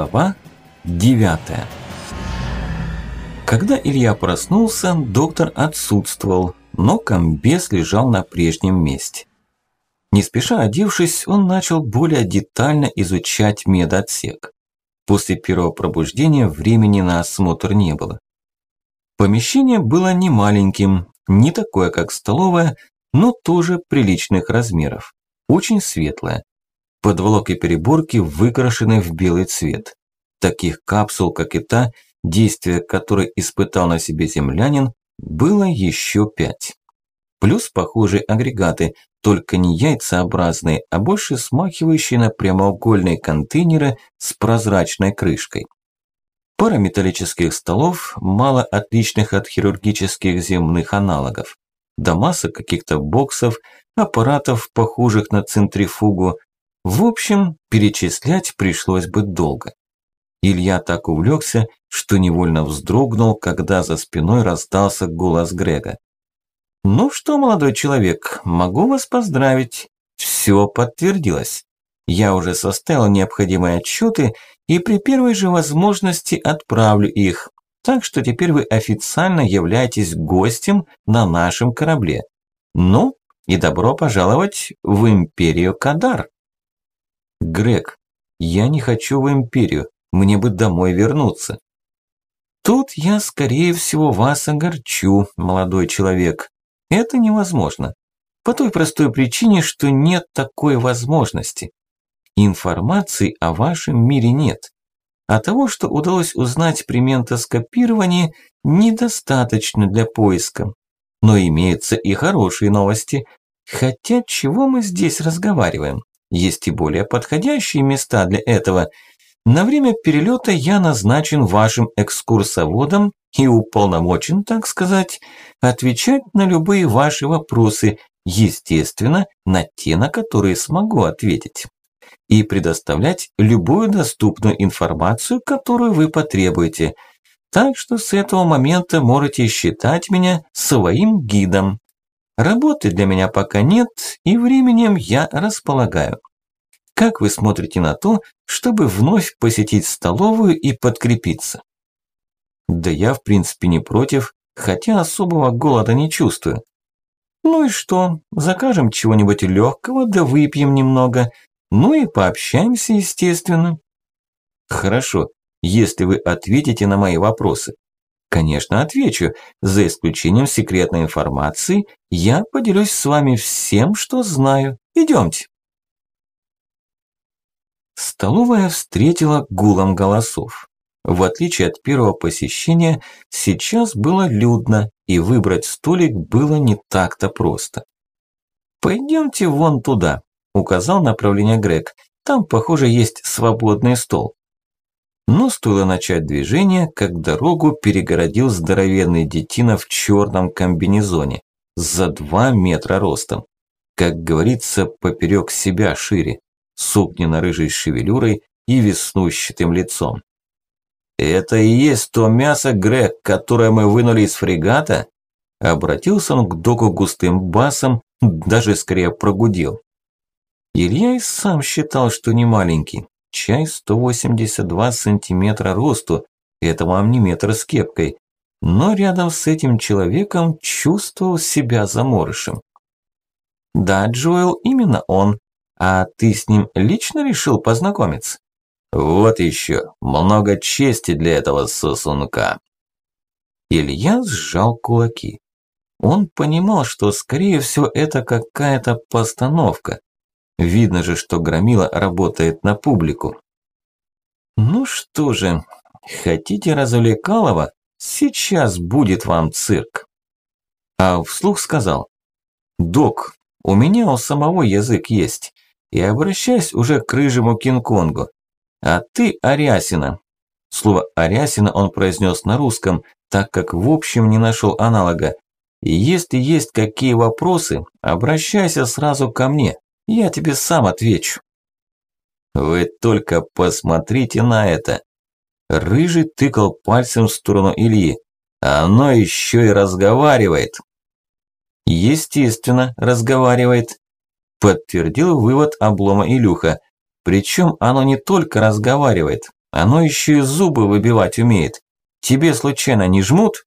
Глава 9 Когда Илья проснулся, доктор отсутствовал, но комбез лежал на прежнем месте. Не спеша одевшись, он начал более детально изучать медотсек. После первого пробуждения времени на осмотр не было. Помещение было не маленьким, не такое, как столовая, но тоже приличных размеров. Очень светлое. Подволок и переборки выкрашены в белый цвет. Таких капсул, как и та, действие которой испытал на себе землянин, было еще пять. Плюс похожие агрегаты, только не яйцеобразные, а больше смахивающие на прямоугольные контейнеры с прозрачной крышкой. Пара металлических столов, мало отличных от хирургических земных аналогов. До масса каких-то боксов, аппаратов, похожих на центрифугу, в общем, перечислять пришлось бы долго. Илья так увлекся, что невольно вздрогнул, когда за спиной раздался голос Грега. «Ну что, молодой человек, могу вас поздравить. Все подтвердилось. Я уже составил необходимые отчеты и при первой же возможности отправлю их. Так что теперь вы официально являетесь гостем на нашем корабле. Ну, и добро пожаловать в Империю Кадар. Грег, я не хочу в империю, мне бы домой вернуться. Тут я, скорее всего, вас огорчу, молодой человек. Это невозможно. По той простой причине, что нет такой возможности. Информации о вашем мире нет. А того, что удалось узнать при ментоскопировании, недостаточно для поиска. Но имеются и хорошие новости. Хотя чего мы здесь разговариваем? Есть и более подходящие места для этого. На время перелета я назначен вашим экскурсоводом и уполномочен, так сказать, отвечать на любые ваши вопросы, естественно, на те, на которые смогу ответить. И предоставлять любую доступную информацию, которую вы потребуете. Так что с этого момента можете считать меня своим гидом. Работы для меня пока нет, и временем я располагаю. Как вы смотрите на то, чтобы вновь посетить столовую и подкрепиться? Да я, в принципе, не против, хотя особого голода не чувствую. Ну и что, закажем чего-нибудь легкого, да выпьем немного. Ну и пообщаемся, естественно. Хорошо, если вы ответите на мои вопросы. Конечно, отвечу. За исключением секретной информации, я поделюсь с вами всем, что знаю. Идемте. Столовая встретила гулом голосов. В отличие от первого посещения, сейчас было людно, и выбрать столик было не так-то просто. «Пойдемте вон туда», – указал направление Грег. «Там, похоже, есть свободный стол». Но стоило начать движение, как дорогу перегородил здоровенный детина в черном комбинезоне, за два метра ростом. Как говорится, поперек себя шире, с огненно-рыжей шевелюрой и веснущатым лицом. «Это и есть то мясо, Грег, которое мы вынули из фрегата?» Обратился он к доку густым басом, даже скорее прогудел. Илья и сам считал, что не маленький, Чай 182 сантиметра росту, это вам не метр с кепкой, но рядом с этим человеком чувствовал себя заморышем. Да, Джоэл, именно он. А ты с ним лично решил познакомиться? Вот еще, много чести для этого сосунка. Илья сжал кулаки. Он понимал, что скорее всего это какая-то постановка, Видно же, что Громила работает на публику. Ну что же, хотите развлекалова? Сейчас будет вам цирк. А вслух сказал. Док, у меня у самого язык есть. И обращаюсь уже к рыжему Кинг-Конгу. А ты Арясина. Слово Арясина он произнес на русском, так как в общем не нашел аналога. И если есть какие вопросы, обращайся сразу ко мне. Я тебе сам отвечу. Вы только посмотрите на это. Рыжий тыкал пальцем в сторону Ильи. Оно еще и разговаривает. Естественно, разговаривает. Подтвердил вывод облома Илюха. Причем оно не только разговаривает, Оно еще и зубы выбивать умеет. Тебе случайно не жмут?»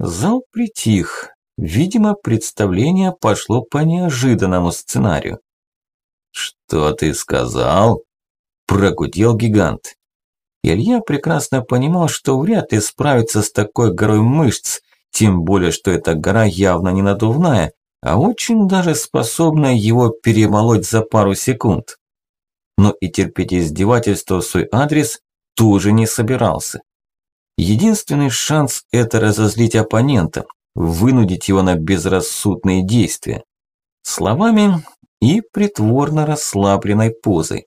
Зал притих. Видимо, представление пошло по неожиданному сценарию. «Что ты сказал?» – прогудел гигант. Илья прекрасно понимал, что вряд ли справится с такой горой мышц, тем более, что эта гора явно не надувная, а очень даже способна его перемолоть за пару секунд. Но и терпеть издевательство в свой адрес тоже не собирался. Единственный шанс – это разозлить оппонента, вынудить его на безрассудные действия. Словами и притворно расслабленной позой.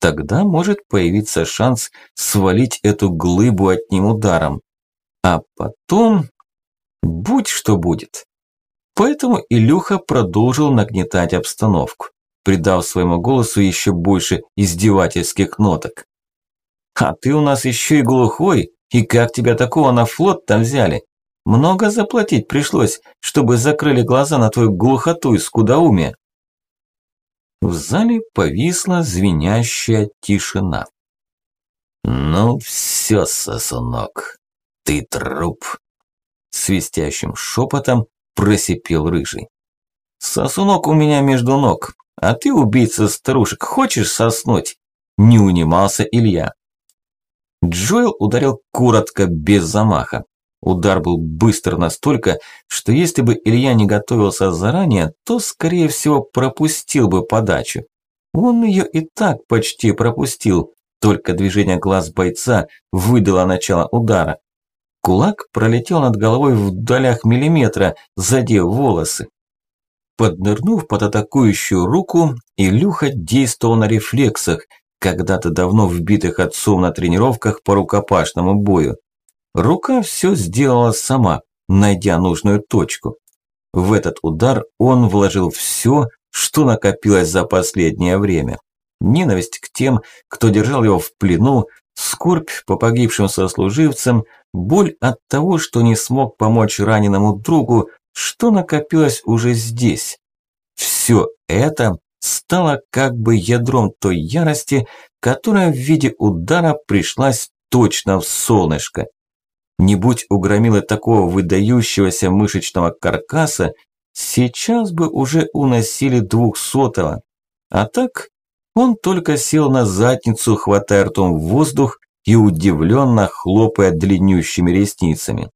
Тогда может появиться шанс свалить эту глыбу одним ударом. А потом... Будь что будет. Поэтому Илюха продолжил нагнетать обстановку, придав своему голосу еще больше издевательских ноток. «А ты у нас еще и глухой, и как тебя такого на флот там взяли? Много заплатить пришлось, чтобы закрыли глаза на твою глухоту и скудоумие». В зале повисла звенящая тишина. «Ну все, сосунок, ты труп!» Свистящим шепотом просипел рыжий. «Сосунок у меня между ног, а ты, убийца старушек, хочешь соснуть?» Не унимался Илья. Джоэл ударил коротко, без замаха. Удар был быстр настолько, что если бы Илья не готовился заранее, то, скорее всего, пропустил бы подачу. Он ее и так почти пропустил, только движение глаз бойца выдало начало удара. Кулак пролетел над головой в долях миллиметра, задев волосы. Поднырнув под атакующую руку, Илюха действовал на рефлексах, когда-то давно вбитых отцом на тренировках по рукопашному бою. Рука все сделала сама, найдя нужную точку. В этот удар он вложил все, что накопилось за последнее время. Ненависть к тем, кто держал его в плену, скорбь по погибшим сослуживцам, боль от того, что не смог помочь раненому другу, что накопилось уже здесь. Все это стало как бы ядром той ярости, которая в виде удара пришлась точно в солнышко. Не будь у громилы такого выдающегося мышечного каркаса, сейчас бы уже уносили двухсотого. А так он только сел на задницу, хватая ртом в воздух и удивленно хлопая длиннющими ресницами.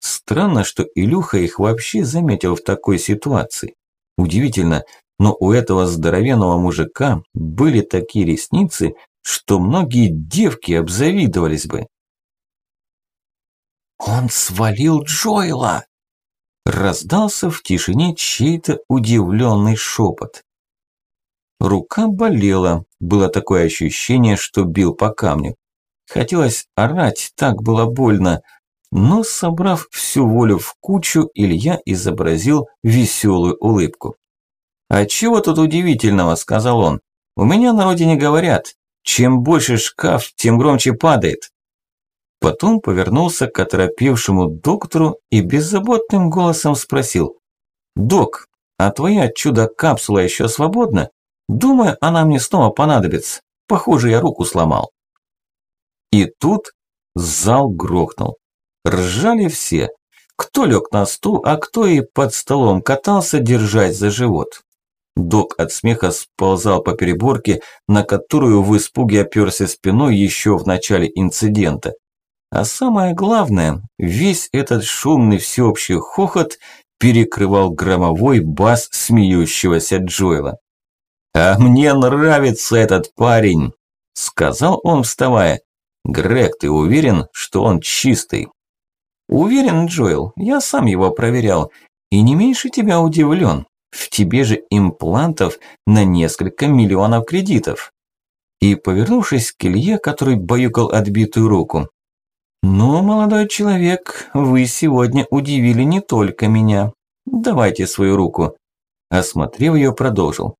Странно, что Илюха их вообще заметил в такой ситуации. Удивительно, но у этого здоровенного мужика были такие ресницы, что многие девки обзавидовались бы. «Он свалил Джоэла!» Раздался в тишине чей-то удивленный шепот. Рука болела, было такое ощущение, что бил по камню. Хотелось орать, так было больно, но, собрав всю волю в кучу, Илья изобразил веселую улыбку. «А чего тут удивительного?» – сказал он. «У меня на родине говорят, чем больше шкаф, тем громче падает». Потом повернулся к оторопевшему доктору и беззаботным голосом спросил. «Док, а твоя чудо-капсула еще свободна? Думаю, она мне снова понадобится. Похоже, я руку сломал». И тут зал грохнул. Ржали все. Кто лег на стул, а кто и под столом катался, держась за живот. Док от смеха сползал по переборке, на которую в испуге оперся спиной еще в начале инцидента. А самое главное, весь этот шумный всеобщий хохот перекрывал громовой бас смеющегося Джоэла. «А мне нравится этот парень», – сказал он, вставая. «Грег, ты уверен, что он чистый?» «Уверен, Джоэл, я сам его проверял, и не меньше тебя удивлен. В тебе же имплантов на несколько миллионов кредитов». И, повернувшись к Илье, который баюкал отбитую руку, «Ну, молодой человек, вы сегодня удивили не только меня. Давайте свою руку». Осмотрев ее, продолжил.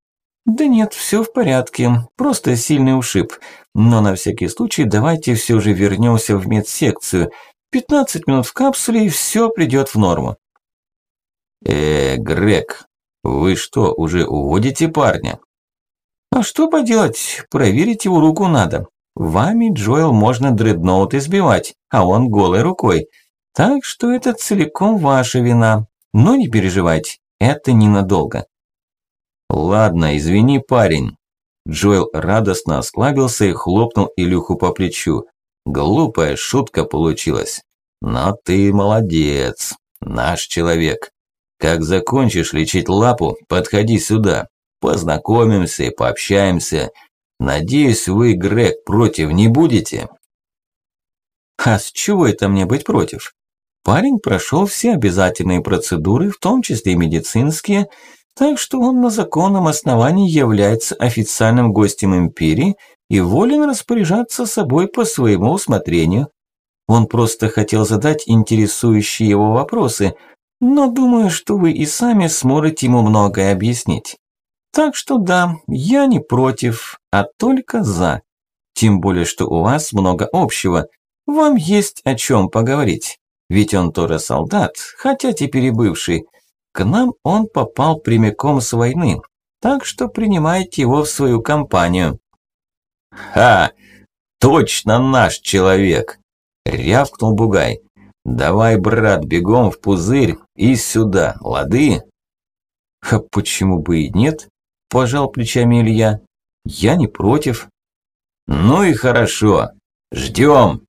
«Да нет, все в порядке, просто сильный ушиб. Но на всякий случай давайте все же вернемся в медсекцию. 15 минут в капсуле и все придет в норму». «Э, Грег, вы что, уже уводите парня?» А что поделать, проверить его руку надо. Вами, Джоэл, можно дредноут избивать, а он голой рукой. Так что это целиком ваша вина. Но не переживайте, это ненадолго. Ладно, извини, парень. Джоэл радостно осклабился и хлопнул Илюху по плечу. Глупая шутка получилась. Но ты молодец, наш человек. Как закончишь лечить лапу, подходи сюда. Познакомимся и пообщаемся. Надеюсь, вы, Грег, против не будете? А с чего это мне быть против? Парень прошел все обязательные процедуры, в том числе и медицинские, так что он на законном основании является официальным гостем империи и волен распоряжаться собой по своему усмотрению. Он просто хотел задать интересующие его вопросы, но думаю, что вы и сами сможете ему многое объяснить. Так что да, я не против, а только за. Тем более, что у вас много общего. Вам есть о чем поговорить. Ведь он тоже солдат, хотя теперь и бывший. К нам он попал прямиком с войны, так что принимайте его в свою компанию. «Ха! Точно наш человек!» – рявкнул Бугай. «Давай, брат, бегом в пузырь и сюда, лады?» «А почему бы и нет?» – пожал плечами Илья. «Я не против». «Ну и хорошо. Ждем!»